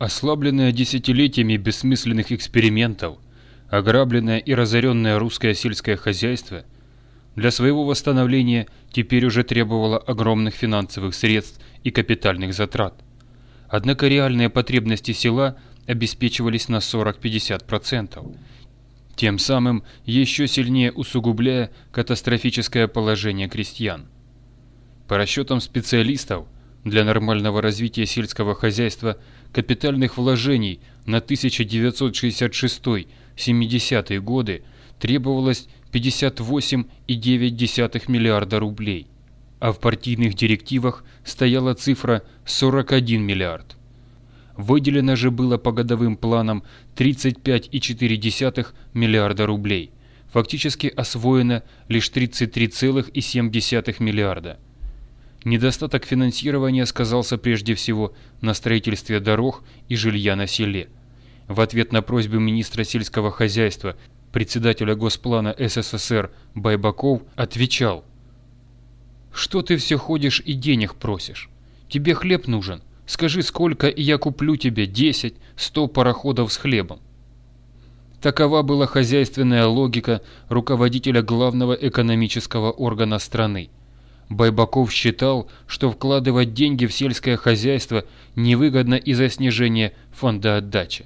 Ослабленное десятилетиями бессмысленных экспериментов, ограбленное и разоренное русское сельское хозяйство для своего восстановления теперь уже требовало огромных финансовых средств и капитальных затрат. Однако реальные потребности села обеспечивались на 40-50%, тем самым еще сильнее усугубляя катастрофическое положение крестьян. По расчетам специалистов, для нормального развития сельского хозяйства капитальных вложений на 1966-70 годы требовалось 58,9 миллиарда рублей, а в партийных директивах стояла цифра 41 миллиард. Выделено же было по годовым планам 35,4 миллиарда рублей. Фактически освоено лишь 33,7 миллиарда. Недостаток финансирования сказался прежде всего на строительстве дорог и жилья на селе. В ответ на просьбу министра сельского хозяйства, председателя Госплана СССР Байбаков отвечал «Что ты все ходишь и денег просишь? Тебе хлеб нужен. Скажи, сколько, и я куплю тебе 10, 100 пароходов с хлебом. Такова была хозяйственная логика руководителя главного экономического органа страны. Байбаков считал, что вкладывать деньги в сельское хозяйство невыгодно из-за снижения фонда отдачи.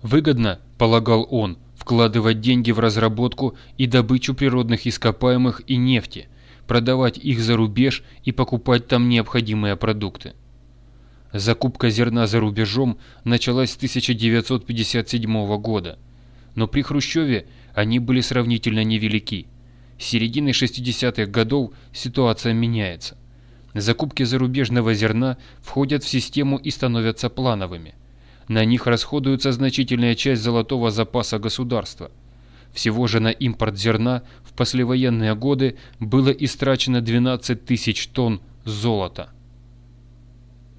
Выгодно, полагал он, вкладывать деньги в разработку и добычу природных ископаемых и нефти, продавать их за рубеж и покупать там необходимые продукты. Закупка зерна за рубежом началась с 1957 года, но при Хрущеве они были сравнительно невелики. С середины 60-х годов ситуация меняется. Закупки зарубежного зерна входят в систему и становятся плановыми. На них расходуется значительная часть золотого запаса государства. Всего же на импорт зерна в послевоенные годы было истрачено 12 тысяч тонн золота.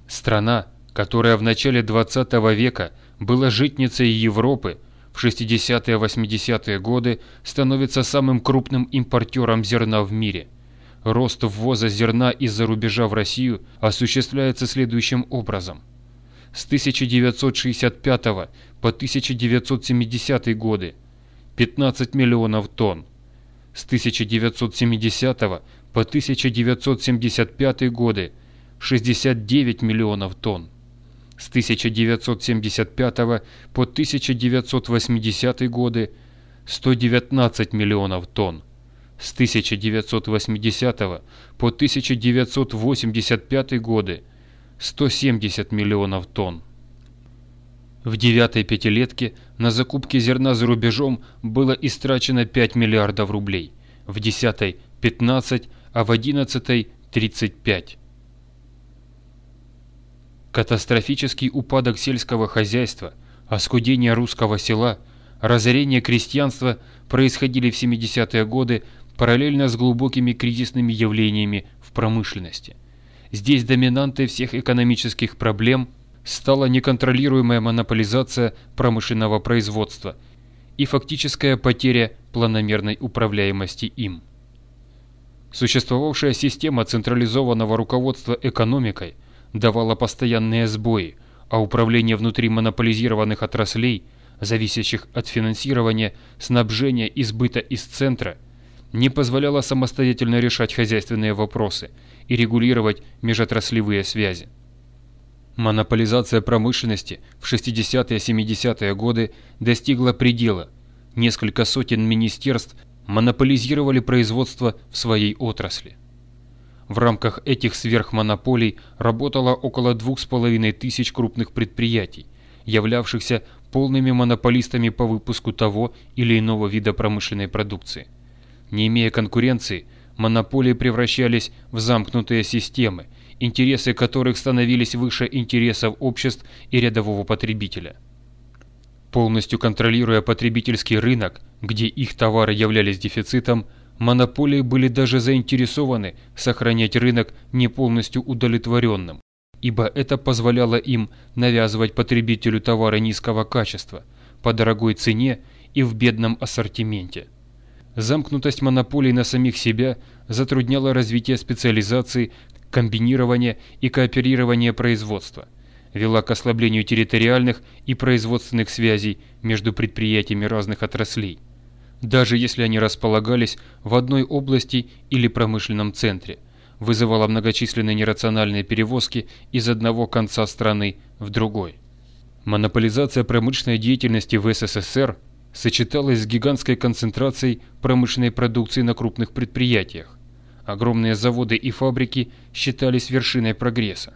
Страна, которая в начале 20 века была житницей Европы, в 60-80-е годы становится самым крупным импортером зерна в мире. Рост ввоза зерна из-за рубежа в Россию осуществляется следующим образом. С 1965 по 1970 годы 15 миллионов тонн. С 1970 по 1975 годы 69 миллионов тонн. С 1975 по 1980 годы 119 миллионов тонн. С 1980 по 1985 годы 170 миллионов тонн. В девятой пятилетке на закупки зерна за рубежом было истрачено 5 миллиардов рублей, в десятой – 15, а в одиннадцатой – 35. Катастрофический упадок сельского хозяйства, оскудение русского села, разорение крестьянства происходили в 70-е годы параллельно с глубокими кризисными явлениями в промышленности. Здесь доминантой всех экономических проблем стала неконтролируемая монополизация промышленного производства и фактическая потеря планомерной управляемости им. Существовавшая система централизованного руководства экономикой – давала постоянные сбои, а управление внутри монополизированных отраслей, зависящих от финансирования, снабжения и сбыта из центра, не позволяло самостоятельно решать хозяйственные вопросы и регулировать межотраслевые связи. Монополизация промышленности в 60-70-е годы достигла предела. Несколько сотен министерств монополизировали производство в своей отрасли. В рамках этих сверхмонополий работало около двух с половиной тысяч крупных предприятий, являвшихся полными монополистами по выпуску того или иного вида промышленной продукции. Не имея конкуренции, монополии превращались в замкнутые системы, интересы которых становились выше интересов обществ и рядового потребителя. Полностью контролируя потребительский рынок, где их товары являлись дефицитом, Монополии были даже заинтересованы сохранять рынок не полностью удовлетворенным, ибо это позволяло им навязывать потребителю товары низкого качества, по дорогой цене и в бедном ассортименте. Замкнутость монополий на самих себя затрудняла развитие специализации, комбинирования и кооперирования производства. вела к ослаблению территориальных и производственных связей между предприятиями разных отраслей, даже если они располагались в одной области или промышленном центре, вызывала многочисленные нерациональные перевозки из одного конца страны в другой. Монополизация промышленной деятельности в СССР сочеталась с гигантской концентрацией промышленной продукции на крупных предприятиях. Огромные заводы и фабрики считались вершиной прогресса.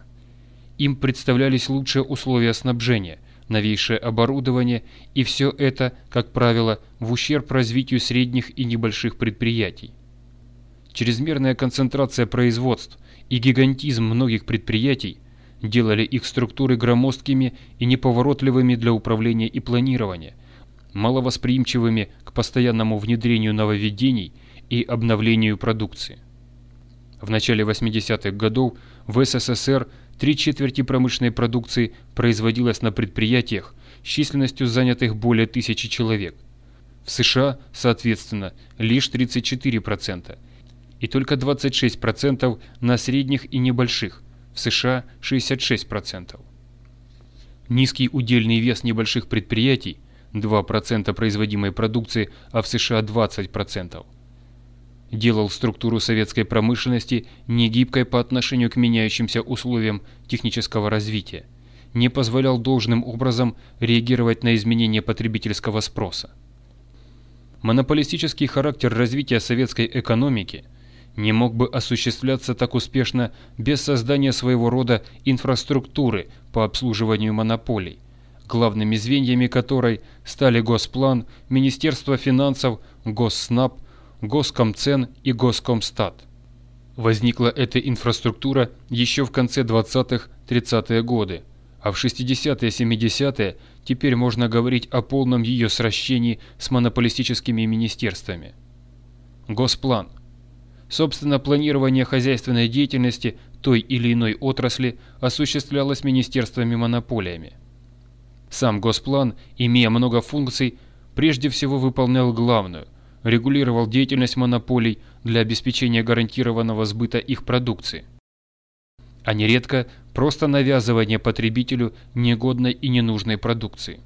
Им представлялись лучшие условия снабжения, новейшее оборудование и все это, как правило, в ущерб развитию средних и небольших предприятий. Чрезмерная концентрация производств и гигантизм многих предприятий делали их структуры громоздкими и неповоротливыми для управления и планирования, маловосприимчивыми к постоянному внедрению нововведений и обновлению продукции. В начале 80-х годов в СССР три четверти промышленной продукции производилось на предприятиях с численностью занятых более тысячи человек. В США, соответственно, лишь 34%, и только 26% на средних и небольших, в США 66%. Низкий удельный вес небольших предприятий – 2% производимой продукции, а в США 20%. Делал структуру советской промышленности негибкой по отношению к меняющимся условиям технического развития, не позволял должным образом реагировать на изменения потребительского спроса. Монополистический характер развития советской экономики не мог бы осуществляться так успешно без создания своего рода инфраструктуры по обслуживанию монополий – главными звеньями которой стали Госплан, Министерство финансов, Госснаб, Госкомцен и Госкомстат. Возникла эта инфраструктура еще в конце 20-30-е годы, а в 60-70-е теперь можно говорить о полном ее сращении с монополистическими министерствами. Госплан. Собственно, планирование хозяйственной деятельности той или иной отрасли осуществлялось министерствами-монополиями. Сам Госплан, имея много функций, прежде всего выполнял главную – регулировал деятельность монополий для обеспечения гарантированного сбыта их продукции. А нередко просто навязывание потребителю негодной и ненужной продукции.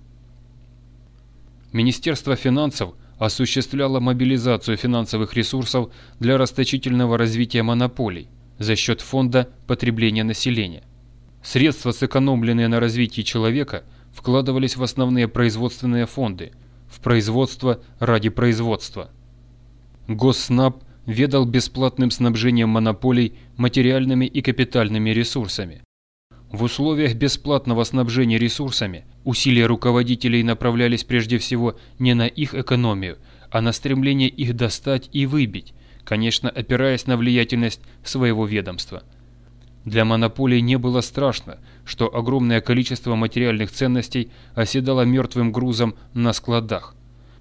Министерство финансов осуществляло мобилизацию финансовых ресурсов для расточительного развития монополий за счет фонда потребления населения. Средства, сэкономленные на развитии человека – вкладывались в основные производственные фонды, в производство ради производства. Госснаб ведал бесплатным снабжением монополий материальными и капитальными ресурсами. В условиях бесплатного снабжения ресурсами усилия руководителей направлялись прежде всего не на их экономию, а на стремление их достать и выбить, конечно, опираясь на влиятельность своего ведомства – для монополии не было страшно, что огромное количество материальных ценностей оседало мертвым грузом на складах.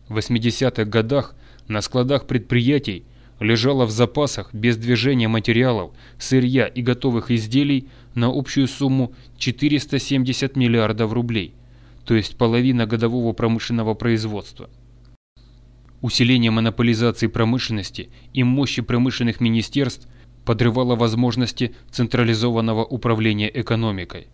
В 80-х годах на складах предприятий лежало в запасах без движения материалов, сырья и готовых изделий на общую сумму 470 миллиардов рублей, то есть половина годового промышленного производства. Усиление монополизации промышленности и мощи промышленных министерств подрывала возможности централизованного управления экономикой.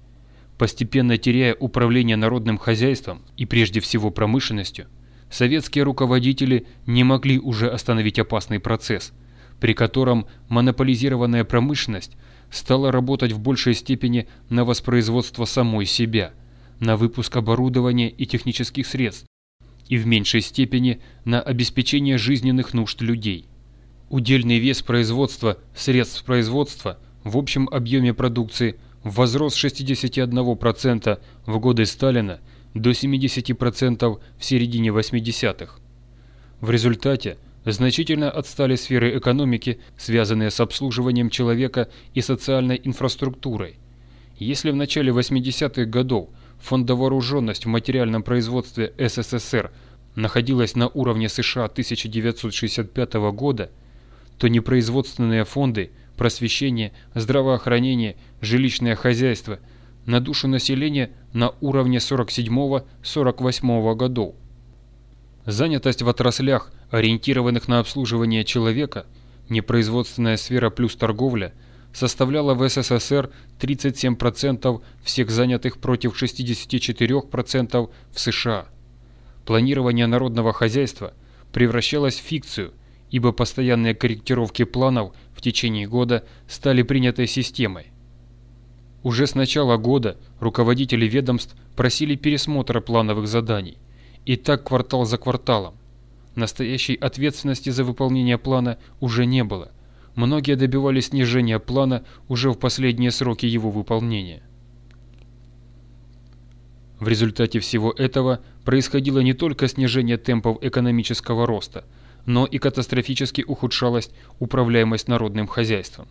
Постепенно теряя управление народным хозяйством и прежде всего промышленностью, советские руководители не могли уже остановить опасный процесс, при котором монополизированная промышленность стала работать в большей степени на воспроизводство самой себя, на выпуск оборудования и технических средств, и в меньшей степени на обеспечение жизненных нужд людей. Удельный вес производства, средств производства в общем объеме продукции возрос с 61% в годы Сталина до 70% в середине 80-х. В результате значительно отстали сферы экономики, связанные с обслуживанием человека и социальной инфраструктурой. Если в начале 80-х годов фондовооруженность в материальном производстве СССР находилась на уровне США 1965 года, то непроизводственные фонды, просвещение, здравоохранение, жилищное хозяйство на душу населения на уровне 47-48 годов. Занятость в отраслях, ориентированных на обслуживание человека, непроизводственная сфера плюс торговля, составляла в СССР 37% всех занятых против 64% в США. Планирование народного хозяйства превращалось в фикцию, ибо постоянные корректировки планов в течение года стали принятой системой. Уже с начала года руководители ведомств просили пересмотра плановых заданий, и так квартал за кварталом. Настоящей ответственности за выполнение плана уже не было. Многие добивались снижения плана уже в последние сроки его выполнения. В результате всего этого происходило не только снижение темпов экономического роста, но и катастрофически ухудшалась управляемость народным хозяйством.